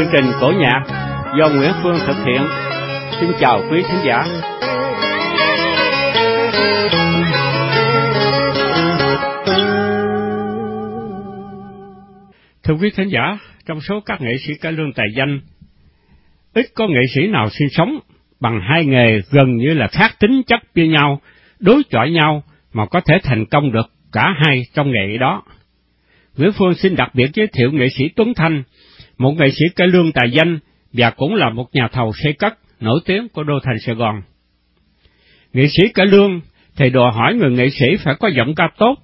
chương trình cổ nhạc do Nguyễn Phương thực hiện. Xin chào quý khán giả. Thưa quý khán giả, trong số các nghệ sĩ cải lương tài danh, ít có nghệ sĩ nào sinh sống bằng hai nghề gần như là khác tính chất với nhau, đối chọi nhau mà có thể thành công được cả hai trong nghề đó. Nguyễn Phương xin đặc biệt giới thiệu nghệ sĩ Tuấn Thanh, một nghệ sĩ cải lương tài danh và cũng là một nhà thầu xây cất nổi tiếng của đô thành Sài Gòn. Nghệ sĩ cải lương thì đòi hỏi người nghệ sĩ phải có giọng ca tốt,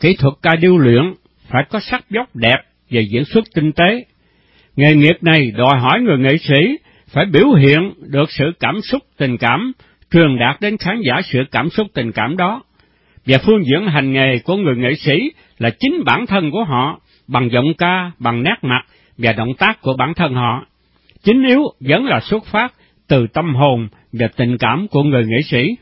kỹ thuật ca điêu luyện, phải có sắc dốc đẹp và diễn xuất tinh tế. Nghề nghiệp này đòi hỏi người nghệ sĩ phải biểu hiện được sự cảm xúc tình cảm, truyền đạt đến khán giả sự cảm xúc tình cảm đó. Và phương diện hành nghề của người nghệ sĩ là chính bản thân của họ, bằng giọng ca, bằng nét mặt và động tác của bản thân họ. Chính yếu vẫn là xuất phát từ tâm hồn và tình cảm của người nghệ sĩ.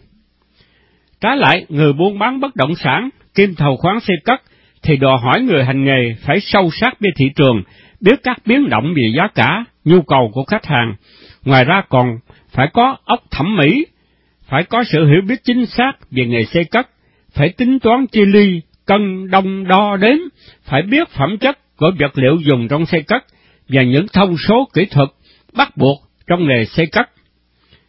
Trái lại, người buôn bán bất động sản, kim thầu khoáng xây cất, thì đòi hỏi người hành nghề phải sâu sát với thị trường, biết các biến động về giá cả, nhu cầu của khách hàng. Ngoài ra còn phải có óc thẩm mỹ, phải có sự hiểu biết chính xác về nghề xây cất, phải tính toán chi ly, cân đông đo đếm, phải biết phẩm chất của vật liệu dùng trong xây cất và những thông số kỹ thuật bắt buộc trong nghề xây cất.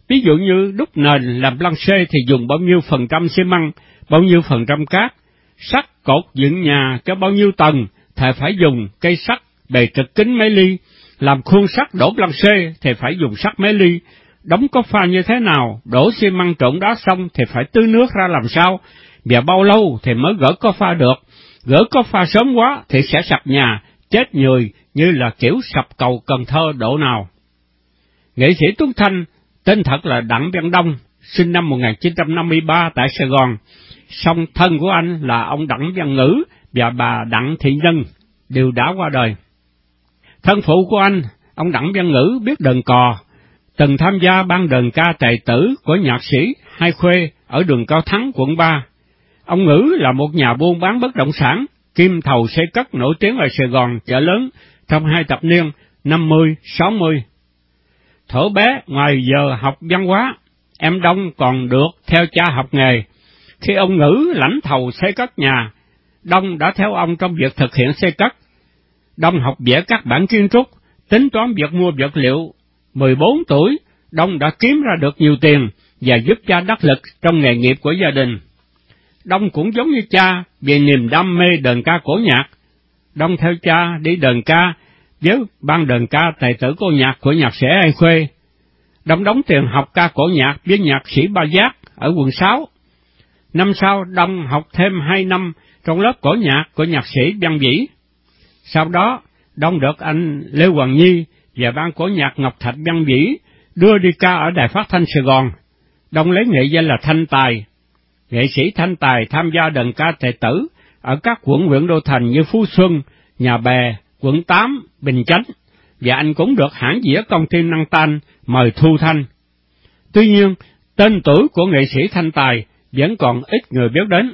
Ví dụ như đúc nền làm lăng xê thì dùng bao nhiêu phần trăm xi măng, bao nhiêu phần trăm cát, sắt cột dựng nhà cho bao nhiêu tầng, thì phải dùng cây sắt bề trực kính mấy ly, làm khuôn sắt đổ lăng xê thì phải dùng sắt mấy ly, đóng có pha như thế nào, đổ xi măng trộn đá xong thì phải tưới nước ra làm sao, và bao lâu thì mới gỡ có pha được, gỡ có pha sớm quá thì sẽ sập nhà, chết người như là kiểu sập cầu Cần Thơ độ nào. Nghệ sĩ Tuấn Thanh, tên thật là Đặng Văn Đông, sinh năm 1953 tại Sài Gòn, song thân của anh là ông Đặng Văn Ngữ và bà Đặng Thị Nhân, đều đã qua đời. Thân phụ của anh, ông Đặng Văn Ngữ biết đờn cò, từng tham gia ban đờn ca tài tử của nhạc sĩ Hai Khuê ở đường Cao Thắng, quận 3. Ông Ngữ là một nhà buôn bán bất động sản, kim thầu xây cất nổi tiếng ở Sài Gòn, chợ lớn, trong hai thập niên 50, 60. Thở bé ngoài giờ học văn hóa, em Đông còn được theo cha học nghề. Khi ông Ngữ lãnh thầu xây cất nhà, Đông đã theo ông trong việc thực hiện xây cất. Đông học vẽ các bản kiến trúc, tính toán việc mua vật liệu. 14 tuổi, Đông đã kiếm ra được nhiều tiền và giúp cha đắc lực trong nghề nghiệp của gia đình. Đông cũng giống như cha về niềm đam mê đờn ca cổ nhạc. Đông theo cha đi đờn ca với ban đờn ca tài tử cô nhạc của nhạc sĩ Ai Khuê. Đông đóng tiền học ca cổ nhạc với nhạc sĩ Ba Giác ở quận 6. Năm sau, Đông học thêm 2 năm trong lớp cổ nhạc của nhạc sĩ Văn Vĩ. Sau đó, Đông được anh Lê Hoàng Nhi và ban cổ nhạc Ngọc Thạch Văn Vĩ đưa đi ca ở Đài Phát Thanh Sài Gòn. Đông lấy nghệ danh là Thanh Tài. Nghệ sĩ Thanh Tài tham gia đờn ca tài tử ở các quận huyện đô thành như Phú Xuân, Nhà Bè, quận 8, Bình Chánh, và anh cũng được hãng dĩa công ty Năng Tan mời thu thanh. Tuy nhiên, tên tuổi của nghệ sĩ Thanh Tài vẫn còn ít người biết đến.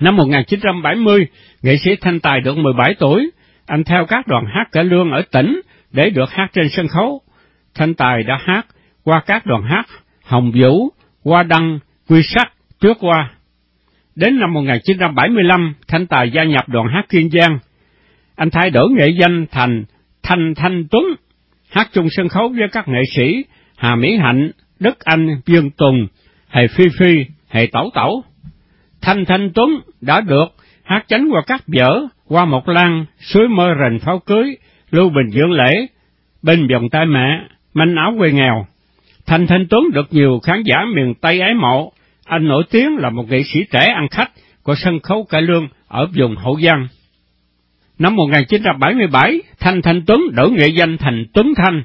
Năm 1970, nghệ sĩ Thanh Tài được 17 tuổi, anh theo các đoàn hát cải lương ở tỉnh để được hát trên sân khấu. Thanh Tài đã hát qua các đoàn hát Hồng Vũ, Hoa Đăng, Quy Sắc trước qua. Đến năm 1975, Thanh Tài gia nhập đoàn hát Kiên Giang. Anh thay đổi nghệ danh thành Thanh Thanh Tuấn, hát chung sân khấu với các nghệ sĩ Hà Mỹ Hạnh, Đức Anh, Dương Tùng, Hề Phi Phi, Hề Tẩu Tẩu. Thanh Thanh Tuấn đã được hát chánh qua các vở, qua một lan, suối mơ rình pháo cưới, lưu bình dưỡng lễ, bên vòng tay mẹ, manh áo quê nghèo. Thanh Thanh Tuấn được nhiều khán giả miền Tây ái mộ, anh nổi tiếng là một nghệ sĩ trẻ ăn khách của sân khấu cải lương ở vùng Hậu Giang. Năm 1977, Thanh Thanh Tuấn đổi nghệ danh thành Tuấn Thanh,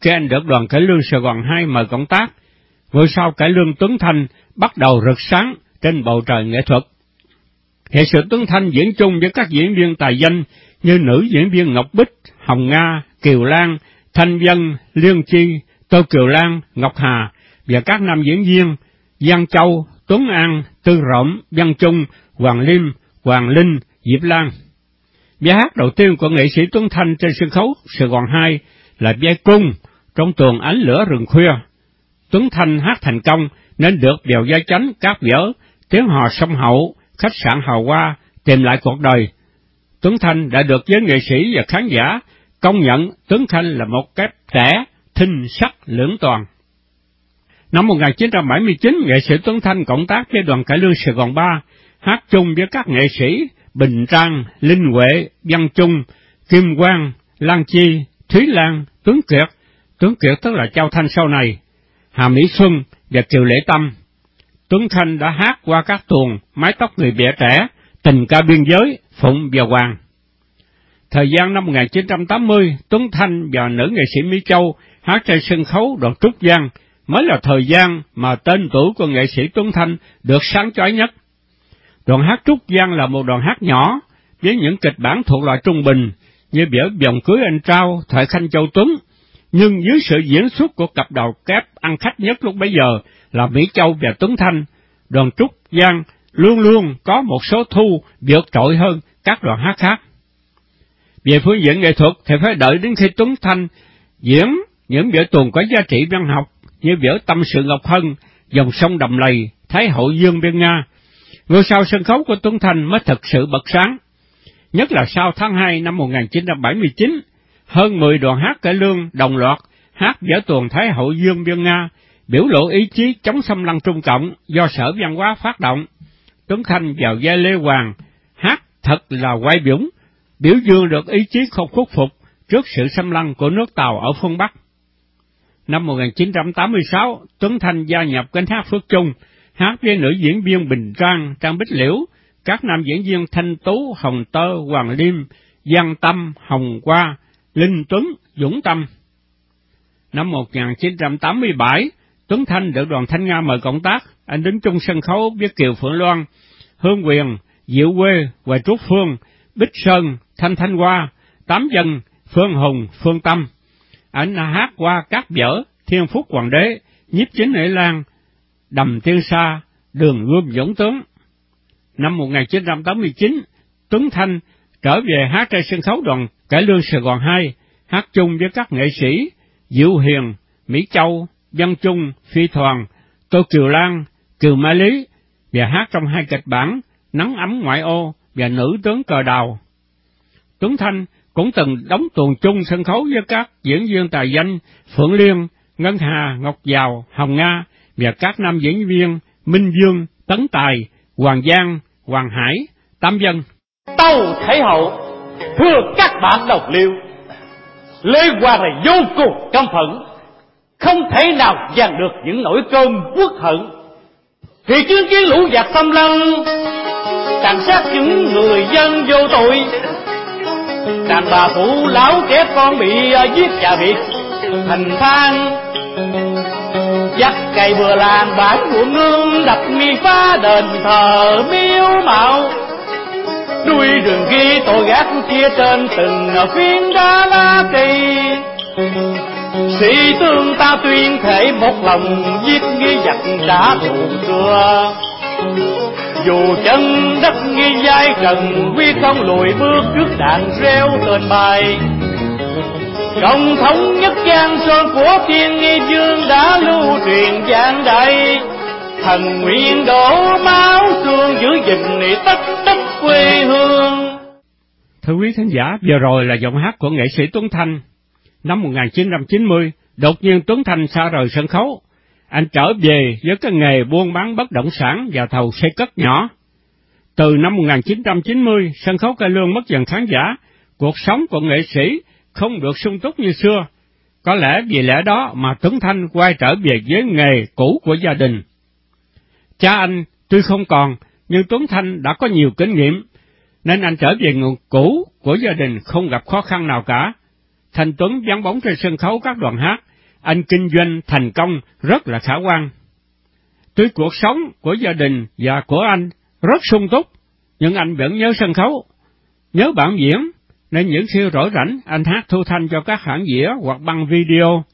khi anh được đoàn cải lương Sài Gòn 2 mời cộng tác. Ngôi sao cải lương Tuấn Thanh bắt đầu rực sáng trên bầu trời nghệ thuật. Nghệ sĩ Tuấn Thanh diễn chung với các diễn viên tài danh như nữ diễn viên Ngọc Bích, Hồng Nga, Kiều Lan, Thanh Vân, Liên Chi, Tô Kiều Lan, Ngọc Hà và các nam diễn viên Giang Châu, Tuấn An, Tư Rộng, Văn Trung, Hoàng Liêm, Hoàng Linh, Diệp Lan. Bài hát đầu tiên của nghệ sĩ Tuấn Thanh trên sân khấu Sài Gòn 2 là bài cung trong tuần ánh lửa rừng khuya. Tuấn Thanh hát thành công nên được bèo gia chánh các vở, tiếng hò sông hậu, khách sạn hào hoa, tìm lại cuộc đời. Tuấn Thanh đã được giới nghệ sĩ và khán giả công nhận Tuấn Thanh là một kép trẻ, thinh sắc lưỡng toàn. Năm 1979, nghệ sĩ Tuấn Thanh cộng tác với đoàn cải lương Sài Gòn 3, hát chung với các nghệ sĩ Bình Trang, Linh Huệ, Văn Trung, Kim Quang, Lan Chi, Thúy Lan, Tuấn Kiệt, Tuấn Kiệt tức là Châu Thanh sau này, Hà Mỹ Xuân và Kiều Lễ Tâm. Tuấn Thanh đã hát qua các tuồng Mái tóc người bẻ trẻ, Tình ca biên giới, Phụng và Hoàng. Thời gian năm 1980, Tuấn Thanh và nữ nghệ sĩ Mỹ Châu hát trên sân khấu đoàn Trúc Giang mới là thời gian mà tên tuổi của nghệ sĩ Tuấn Thanh được sáng chói nhất. Đoàn hát Trúc Giang là một đoàn hát nhỏ, với những kịch bản thuộc loại trung bình, như biểu vòng cưới anh Trao, Thoại Khanh Châu Tuấn, nhưng dưới sự diễn xuất của cặp đầu kép ăn khách nhất lúc bấy giờ là Mỹ Châu và Tuấn Thanh, đoàn Trúc Giang luôn luôn có một số thu vượt trội hơn các đoàn hát khác. Về phương diện nghệ thuật thì phải đợi đến khi Tuấn Thanh diễn những vở tuồng có giá trị văn học như biểu Tâm sự Ngọc Hân, Dòng sông Đầm Lầy, Thái hậu Dương Biên Nga. Ngôi sao sân khấu của Tuấn Thanh mới thực sự bật sáng. Nhất là sau tháng 2 năm 1979, hơn 10 đoàn hát cải lương đồng loạt hát vở tuồng Thái hậu Dương Biên Nga, biểu lộ ý chí chống xâm lăng Trung Cộng do Sở Văn hóa phát động. Tuấn Thanh vào vai Lê Hoàng, hát thật là quay dũng, biểu dương được ý chí không khuất phục trước sự xâm lăng của nước Tàu ở phương Bắc. Năm 1986, Tuấn Thanh gia nhập kênh hát Phước Trung, hát với nữ diễn viên Bình Trang, Trang Bích Liễu, các nam diễn viên Thanh Tú, Hồng Tơ, Hoàng Liêm, Giang Tâm, Hồng Qua, Linh Tuấn, Dũng Tâm. Năm 1987, Tuấn Thanh được đoàn Thanh Nga mời cộng tác, anh đứng chung sân khấu với Kiều Phượng Loan, Hương Quyền, Diệu Quê, Hoài Trúc Phương, Bích Sơn, Thanh Thanh Hoa, Tám Dân, Phương Hùng, Phương Tâm. Anh đã hát qua các vở Thiên Phúc Hoàng đế, Nhiếp Chính Hệ Lan, Đầm Tiên Sa, Đường Gươm Dũng Tướng. Năm 1989, Tuấn Thanh trở về hát trên sân khấu đoàn Cải Lương Sài Gòn 2, hát chung với các nghệ sĩ Diệu Hiền, Mỹ Châu, Văn Trung, Phi Thoàn, Tô Kiều Lan, Kiều Mai Lý, và hát trong hai kịch bản Nắng ấm ngoại ô và Nữ tướng cờ đào. Tuấn Thanh cũng từng đóng tuồng chung sân khấu với các diễn viên tài danh Phượng Liên, Ngân Hà, Ngọc Giàu, Hồng Nga và các nam diễn viên Minh Dương, Tấn Tài, Hoàng Giang, Hoàng Hải, Tam Dân. Tâu Thái Hậu, thưa các bạn đồng liêu, Lê Hoàng này vô cùng căm phẫn, không thể nào dàn được những nỗi cơn quốc hận. Thì chứng kiến lũ giặc xâm lăng, tàn sát những người dân vô tội, đàn bà phụ lão trẻ con bị à, giết và bị thành than. Dắt cây vừa làng bản ruộng nương đập nghi phá đền thờ miếu mạo. Đuôi đường ghi tội gác chia trên từng phiến đá lá cây. Sĩ tướng ta tuyên thể một lòng, giết nghi giặc đã thù xưa dù chân đất nghi dai trần quy không lùi bước trước đạn reo tên bài. Cộng thống nhất giang sơn của thiên nghi dương đã lưu truyền giang đại thần nguyện đổ máu xương giữ gìn tất đất quê hương. Thưa quý khán giả, vừa rồi là giọng hát của nghệ sĩ Tuấn Thanh. Năm 1990, đột nhiên Tuấn Thanh xa rời sân khấu, anh trở về với cái nghề buôn bán bất động sản và thầu xây cất nhỏ. Từ năm 1990, sân khấu cải lương mất dần khán giả, cuộc sống của nghệ sĩ không được sung túc như xưa. Có lẽ vì lẽ đó mà Tuấn Thanh quay trở về với nghề cũ của gia đình. Cha anh tuy không còn, nhưng Tuấn Thanh đã có nhiều kinh nghiệm, nên anh trở về nguồn cũ của gia đình không gặp khó khăn nào cả. Thành Tuấn vắng bóng trên sân khấu các đoàn hát, anh kinh doanh thành công rất là khả quan. Tuy cuộc sống của gia đình và của anh rất sung túc, nhưng anh vẫn nhớ sân khấu, nhớ bản diễn, nên những khi rỗi rảnh anh hát thu thanh cho các hãng dĩa hoặc băng video.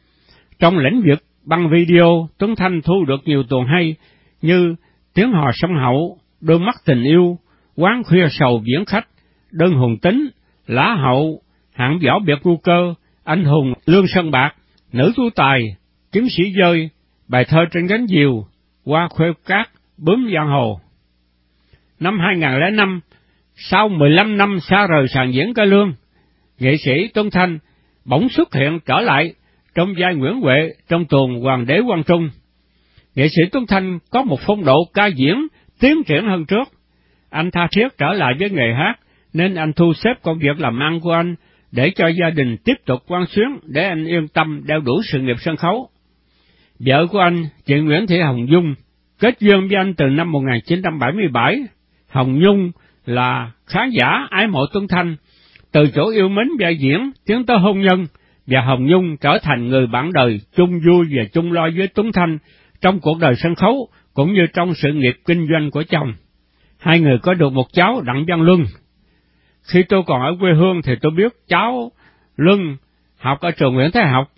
Trong lĩnh vực băng video, Tuấn Thanh thu được nhiều tuồng hay như Tiếng hò sông hậu, Đôi mắt tình yêu, Quán khuya sầu viễn khách, Đơn hồn tính, Lá hậu, Hạng võ biệt ngu cơ, anh hùng Lương Sơn Bạc, nữ tú tài, kiếm sĩ dơi, bài thơ trên gánh diều, qua khuê cát, bướm giang hồ. Năm 2005, sau 15 năm xa rời sàn diễn ca lương, nghệ sĩ tôn Thanh bỗng xuất hiện trở lại trong vai Nguyễn Huệ trong tuồng Hoàng đế Quang Trung. Nghệ sĩ tôn Thanh có một phong độ ca diễn tiến triển hơn trước. Anh tha thiết trở lại với nghề hát, nên anh thu xếp công việc làm ăn của anh để cho gia đình tiếp tục quan xuyến để anh yên tâm đeo đuổi sự nghiệp sân khấu. Vợ của anh, chị Nguyễn Thị Hồng Dung, kết duyên với anh từ năm 1977. Hồng Nhung là khán giả ái mộ Tuấn Thanh, từ chỗ yêu mến vai diễn tiến tới hôn nhân, và Hồng Nhung trở thành người bạn đời chung vui và chung lo với Tuấn Thanh trong cuộc đời sân khấu cũng như trong sự nghiệp kinh doanh của chồng. Hai người có được một cháu Đặng Văn Luân. Khi tôi còn ở quê hương thì tôi biết cháu Luân học ở trường Nguyễn Thái Học.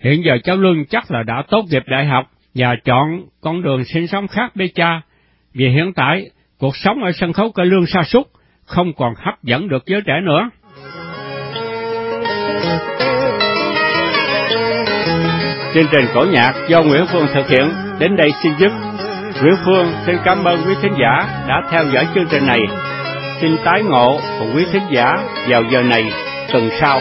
Hiện giờ cháu Luân chắc là đã tốt nghiệp đại học và chọn con đường sinh sống khác với cha. Vì hiện tại, cuộc sống ở sân khấu cải lương sa sút không còn hấp dẫn được giới trẻ nữa. Chương trình cổ nhạc do Nguyễn Phương thực hiện đến đây xin dứt. Nguyễn Phương xin cảm ơn quý thính giả đã theo dõi chương trình này. Xin tái ngộ cùng quý thính giả vào giờ này tuần sau.